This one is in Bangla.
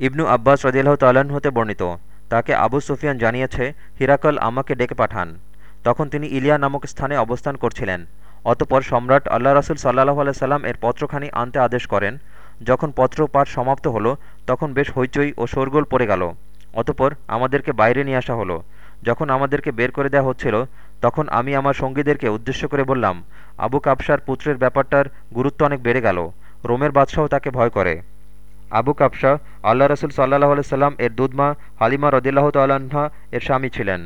ইবনু আব্বাস রদিল্লাহ তাল্লাহ্ন হতে বর্ণিত। তাকে আবু সুফিয়ান জানিয়েছে, হিরাকল আমাকে ডেকে পাঠান। তখন তিনি ইলিয়া নামক স্থানে অবস্থান করছিলেন। অতপর সম্রাট আল্লাহ রাসুল সাল্লাহ আলাইসাল্লাম এর পত্রখানি আনতে আদেশ করেন। যখন পত্র পাঠ সমাপ্ত হলো, তখন বেশ হইচই ও শোরগোল পড়ে গেল। অতপর আমাদেরকে বাইরে নিয়ে আসা হলো। যখন আমাদেরকে বের করে দেওয়া হচ্ছিল, তখন আমি আমার সঙ্গীদেরকে উদ্দেশ্য করে বললাম, আবু কাবসার পুত্রের ব্যাপারটার গুরুত্ব অনেক বেড়ে গেল। রোমের বাদশাহ তাকে ভয় করে। আবু কাপসা আল্লাহ রসুল সাল্লাহ সাল্লাম এর দুধমা হালিমা রদিল্লাহ তাল্লাহা এর স্বামী ছিলেন।